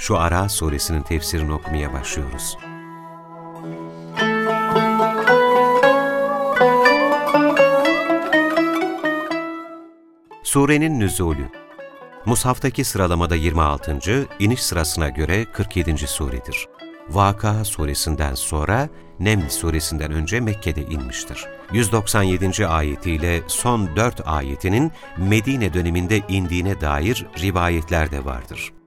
şu Ara suresinin tefsirini okumaya başlıyoruz. Surenin nüzulü Mushaftaki sıralamada 26. iniş sırasına göre 47. suredir. Vaka suresinden sonra Neml suresinden önce Mekke'de inmiştir. 197. ayetiyle son 4 ayetinin Medine döneminde indiğine dair rivayetler de vardır.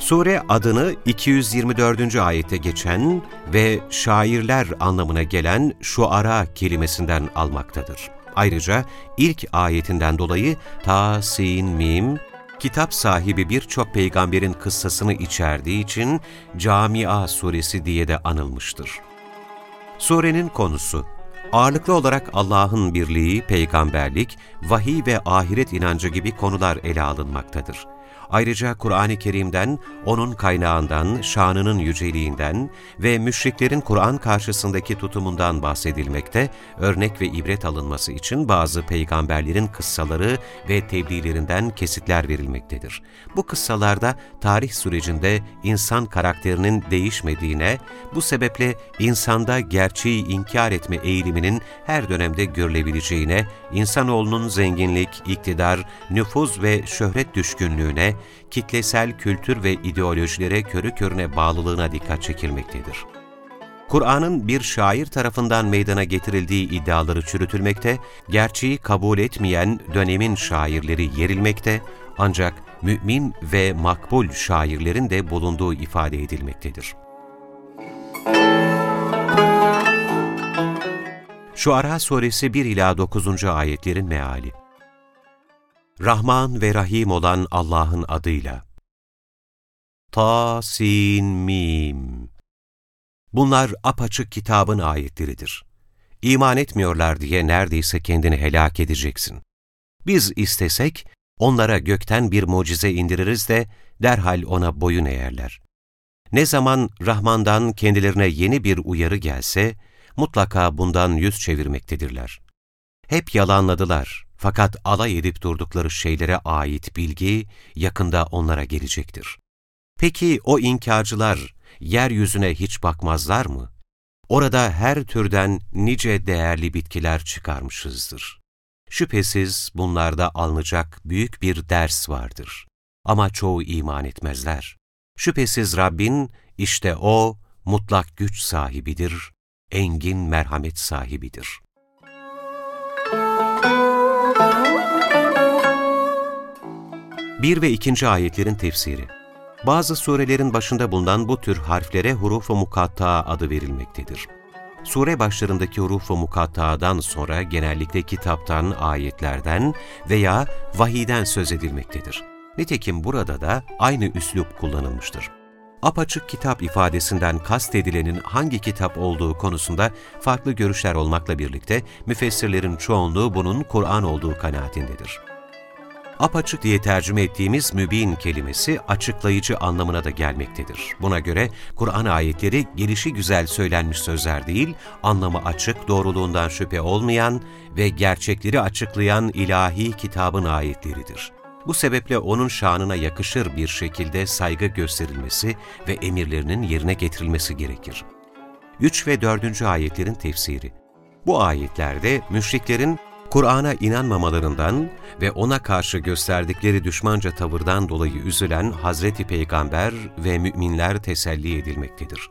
Sure adını 224. ayette geçen ve şairler anlamına gelen şuara kelimesinden almaktadır. Ayrıca ilk ayetinden dolayı ta, sin, mim, kitap sahibi birçok peygamberin kıssasını içerdiği için Camia suresi diye de anılmıştır. Surenin konusu Ağırlıklı olarak Allah'ın birliği, peygamberlik, vahiy ve ahiret inancı gibi konular ele alınmaktadır. Ayrıca Kur'an-ı Kerim'den, onun kaynağından, şanının yüceliğinden ve müşriklerin Kur'an karşısındaki tutumundan bahsedilmekte, örnek ve ibret alınması için bazı peygamberlerin kıssaları ve tebliğlerinden kesitler verilmektedir. Bu kıssalarda tarih sürecinde insan karakterinin değişmediğine, bu sebeple insanda gerçeği inkar etme eğiliminin her dönemde görülebileceğine, insanoğlunun zenginlik, iktidar, nüfuz ve şöhret düşkünlüğüne, kitlesel kültür ve ideolojilere körü körüne bağlılığına dikkat çekilmektedir. Kur'an'ın bir şair tarafından meydana getirildiği iddiaları çürütülmekte, gerçeği kabul etmeyen dönemin şairleri yerilmekte, ancak mümin ve makbul şairlerin de bulunduğu ifade edilmektedir. Şuara Suresi 1 ila 9. ayetlerin meali. Rahman ve Rahim olan Allah'ın adıyla. Ta, Sin, Mim. Bunlar apaçık kitabın ayetleridir. İman etmiyorlar diye neredeyse kendini helak edeceksin. Biz istesek, onlara gökten bir mucize indiririz de derhal ona boyun eğerler. Ne zaman Rahman'dan kendilerine yeni bir uyarı gelse, mutlaka bundan yüz çevirmektedirler. Hep yalanladılar fakat alay edip durdukları şeylere ait bilgi yakında onlara gelecektir. Peki o inkarcılar yeryüzüne hiç bakmazlar mı? Orada her türden nice değerli bitkiler çıkarmışızdır. Şüphesiz bunlarda alınacak büyük bir ders vardır. Ama çoğu iman etmezler. Şüphesiz Rabbin işte O mutlak güç sahibidir, engin merhamet sahibidir. Bir ve ikinci ayetlerin tefsiri Bazı surelerin başında bulunan bu tür harflere huruf-u mukatta adı verilmektedir. Sure başlarındaki huruf-u mukatta'dan sonra genellikle kitaptan, ayetlerden veya vahiden söz edilmektedir. Nitekim burada da aynı üslup kullanılmıştır apaçık kitap ifadesinden kastedilenin hangi kitap olduğu konusunda farklı görüşler olmakla birlikte müfessirlerin çoğunluğu bunun Kur'an olduğu kanaatindedir. Apaçık diye tercüme ettiğimiz mübin kelimesi açıklayıcı anlamına da gelmektedir. Buna göre Kur'an ayetleri gelişi güzel söylenmiş sözler değil, anlamı açık, doğruluğundan şüphe olmayan ve gerçekleri açıklayan ilahi kitabın ayetleridir. Bu sebeple onun şanına yakışır bir şekilde saygı gösterilmesi ve emirlerinin yerine getirilmesi gerekir. 3 ve 4. ayetlerin tefsiri Bu ayetlerde müşriklerin Kur'an'a inanmamalarından ve ona karşı gösterdikleri düşmanca tavırdan dolayı üzülen Hazreti Peygamber ve müminler teselli edilmektedir.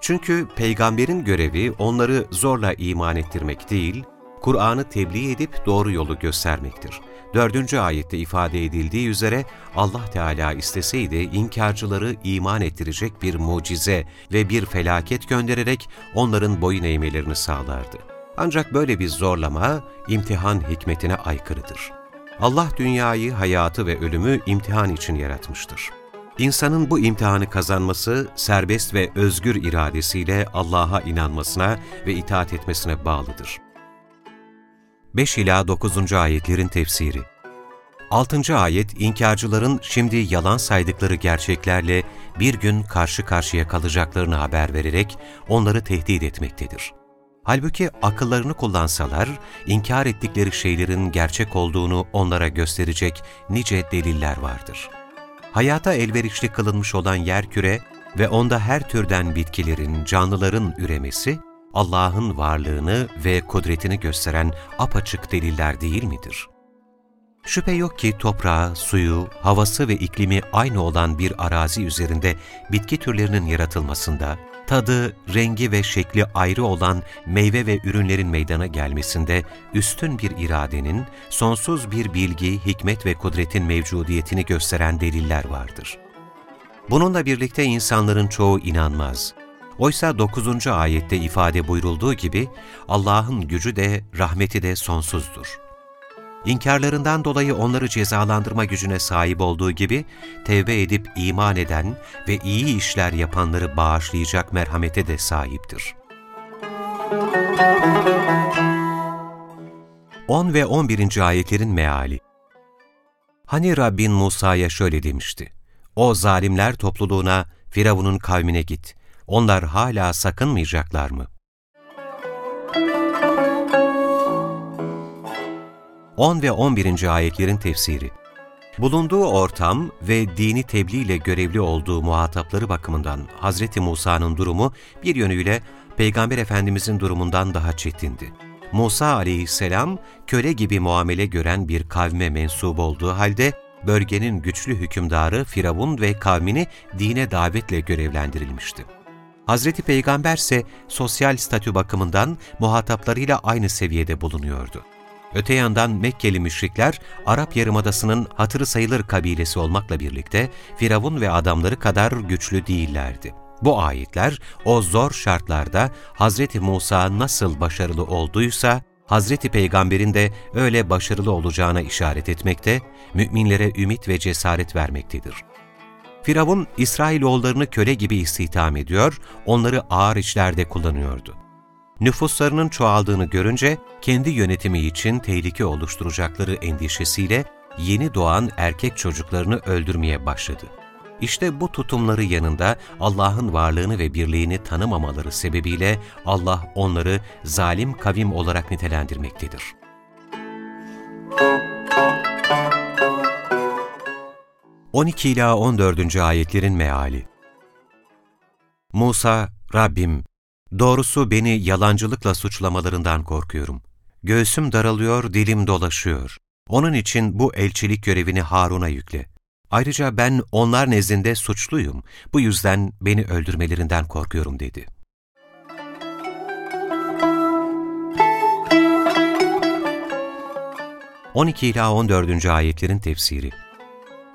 Çünkü peygamberin görevi onları zorla iman ettirmek değil, Kur'an'ı tebliğ edip doğru yolu göstermektir. Dördüncü ayette ifade edildiği üzere Allah Teala isteseydi inkarcıları iman ettirecek bir mucize ve bir felaket göndererek onların boyun eğmelerini sağlardı. Ancak böyle bir zorlama imtihan hikmetine aykırıdır. Allah dünyayı, hayatı ve ölümü imtihan için yaratmıştır. İnsanın bu imtihanı kazanması, serbest ve özgür iradesiyle Allah'a inanmasına ve itaat etmesine bağlıdır. 5 ila 9. ayetlerin tefsiri 6. ayet, inkarcıların şimdi yalan saydıkları gerçeklerle bir gün karşı karşıya kalacaklarını haber vererek onları tehdit etmektedir. Halbuki akıllarını kullansalar, inkar ettikleri şeylerin gerçek olduğunu onlara gösterecek nice deliller vardır. Hayata elverişli kılınmış olan yerküre ve onda her türden bitkilerin, canlıların üremesi, Allah'ın varlığını ve kudretini gösteren apaçık deliller değil midir? Şüphe yok ki toprağı, suyu, havası ve iklimi aynı olan bir arazi üzerinde bitki türlerinin yaratılmasında, tadı, rengi ve şekli ayrı olan meyve ve ürünlerin meydana gelmesinde üstün bir iradenin, sonsuz bir bilgi, hikmet ve kudretin mevcudiyetini gösteren deliller vardır. Bununla birlikte insanların çoğu inanmaz. Oysa 9. ayette ifade buyurulduğu gibi Allah'ın gücü de rahmeti de sonsuzdur. İnkarlarından dolayı onları cezalandırma gücüne sahip olduğu gibi, tevbe edip iman eden ve iyi işler yapanları bağışlayacak merhamete de sahiptir. 10 ve 11. ayetlerin meali Hani Rabbin Musa'ya şöyle demişti, O zalimler topluluğuna, Firavun'un kavmine git, onlar hala sakınmayacaklar mı? 10 ve 11. ayetlerin tefsiri Bulunduğu ortam ve dini tebliğ ile görevli olduğu muhatapları bakımından Hz. Musa'nın durumu bir yönüyle Peygamber Efendimizin durumundan daha çetindi. Musa aleyhisselam köle gibi muamele gören bir kavme mensup olduğu halde bölgenin güçlü hükümdarı Firavun ve kavmini dine davetle görevlendirilmişti. Hazreti Peygamber ise sosyal statü bakımından muhataplarıyla aynı seviyede bulunuyordu. Öte yandan Mekkeli müşrikler, Arap Yarımadası'nın hatırı sayılır kabilesi olmakla birlikte Firavun ve adamları kadar güçlü değillerdi. Bu ayetler o zor şartlarda Hz. Musa nasıl başarılı olduysa, Hz. Peygamber'in de öyle başarılı olacağına işaret etmekte, müminlere ümit ve cesaret vermektedir. Firavun, İsrailoğullarını köle gibi istihdam ediyor, onları ağır işlerde kullanıyordu nüfuslarının çoğaldığını görünce kendi yönetimi için tehlike oluşturacakları endişesiyle yeni doğan erkek çocuklarını öldürmeye başladı. İşte bu tutumları yanında Allah'ın varlığını ve birliğini tanımamaları sebebiyle Allah onları zalim kavim olarak nitelendirmektedir. ...12 ila 14. ayetlerin meali Musa, Rabbim Doğrusu beni yalancılıkla suçlamalarından korkuyorum. Göğsüm daralıyor, dilim dolaşıyor. Onun için bu elçilik görevini Harun'a yükle. Ayrıca ben onlar nezdinde suçluyum. Bu yüzden beni öldürmelerinden korkuyorum dedi. ...12 ila 14. ayetlerin tefsiri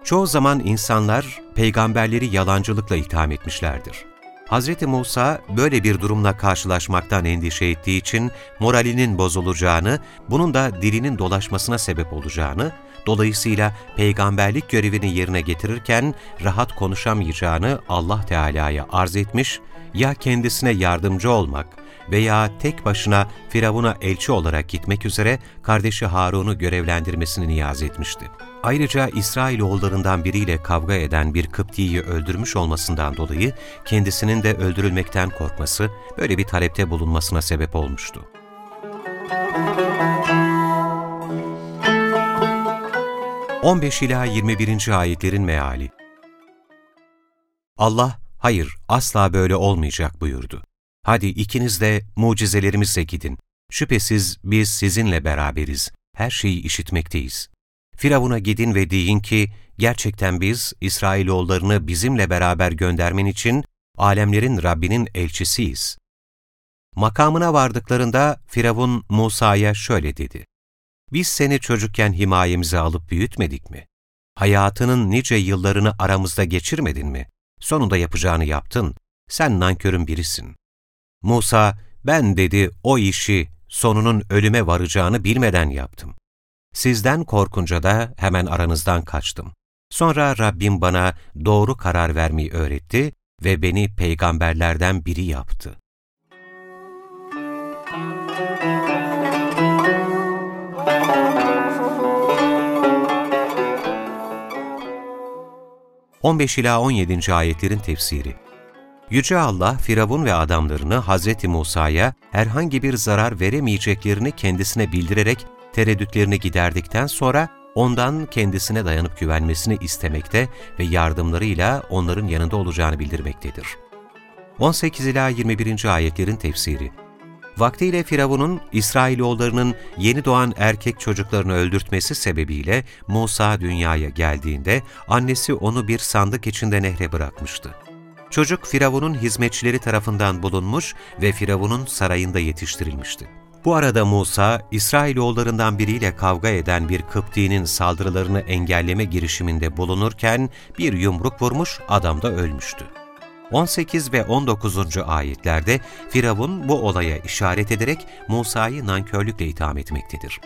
Çoğu zaman insanlar peygamberleri yalancılıkla itham etmişlerdir. Hz. Musa böyle bir durumla karşılaşmaktan endişe ettiği için moralinin bozulacağını, bunun da dilinin dolaşmasına sebep olacağını, dolayısıyla peygamberlik görevini yerine getirirken rahat konuşamayacağını Allah Teala'ya arz etmiş, ya kendisine yardımcı olmak veya tek başına Firavun'a elçi olarak gitmek üzere kardeşi Harun'u görevlendirmesini niyaz etmişti. Ayrıca İsrailoğullarından biriyle kavga eden bir Kıpti'yi öldürmüş olmasından dolayı kendisinin de öldürülmekten korkması böyle bir talepte bulunmasına sebep olmuştu. ...15 ila 21. ayetlerin meali Allah, hayır asla böyle olmayacak buyurdu. Hadi ikiniz de mucizelerimizle gidin. Şüphesiz biz sizinle beraberiz. Her şeyi işitmekteyiz. Firavun'a gidin ve deyin ki, gerçekten biz İsrailoğullarını bizimle beraber göndermen için alemlerin Rabbinin elçisiyiz. Makamına vardıklarında Firavun Musa'ya şöyle dedi. Biz seni çocukken himayemize alıp büyütmedik mi? Hayatının nice yıllarını aramızda geçirmedin mi? Sonunda yapacağını yaptın. Sen nankörün birisin. Musa, ben dedi o işi sonunun ölüme varacağını bilmeden yaptım. Sizden korkunca da hemen aranızdan kaçtım. Sonra Rabbim bana doğru karar vermeyi öğretti ve beni peygamberlerden biri yaptı. ...15 ila 17. ayetlerin tefsiri Yüce Allah, Firavun ve adamlarını Hz. Musa'ya herhangi bir zarar veremeyeceklerini kendisine bildirerek tereddütlerini giderdikten sonra ondan kendisine dayanıp güvenmesini istemekte ve yardımlarıyla onların yanında olacağını bildirmektedir. 18 ila 21. ayetlerin tefsiri Vaktiyle Firavun'un İsrailoğullarının yeni doğan erkek çocuklarını öldürtmesi sebebiyle Musa dünyaya geldiğinde annesi onu bir sandık içinde nehre bırakmıştı. Çocuk Firavun'un hizmetçileri tarafından bulunmuş ve Firavun'un sarayında yetiştirilmişti. Bu arada Musa, İsrailoğullarından biriyle kavga eden bir Kıpti'nin saldırılarını engelleme girişiminde bulunurken bir yumruk vurmuş, adam da ölmüştü. 18 ve 19. ayetlerde Firavun bu olaya işaret ederek Musa'yı nankörlükle itham etmektedir.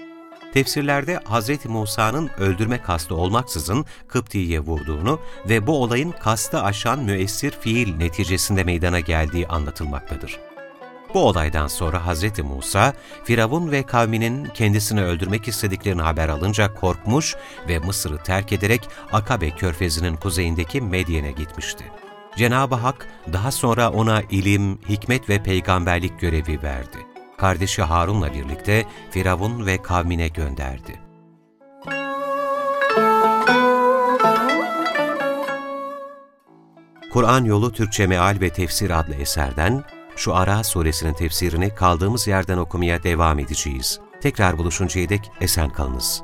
Tefsirlerde Hz. Musa'nın öldürme kastı olmaksızın Kıpti'ye vurduğunu ve bu olayın kastı aşan müessir fiil neticesinde meydana geldiği anlatılmaktadır. Bu olaydan sonra Hz. Musa, Firavun ve kavminin kendisini öldürmek istediklerini haber alınca korkmuş ve Mısır'ı terk ederek Akabe körfezinin kuzeyindeki Medyen'e gitmişti. Cenab-ı Hak daha sonra ona ilim, hikmet ve peygamberlik görevi verdi. Kardeşi Harun'la birlikte Firavun ve kavmine gönderdi. Kur'an Yolu Türkçe Meal ve Tefsir adlı eserden şu Ara suresinin tefsirini kaldığımız yerden okumaya devam edeceğiz. Tekrar buluşuncaya dek esen kalınız.